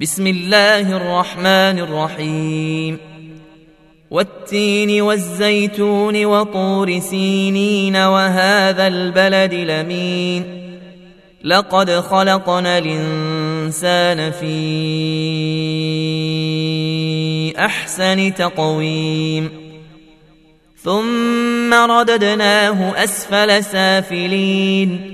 بسم الله الرحمن الرحيم. والتين والزيتون وطور سينين وهذا البلد لمين لقد خلقنا الإنسان في أحسن تقويم. ثم رددناه أسفل سافلين.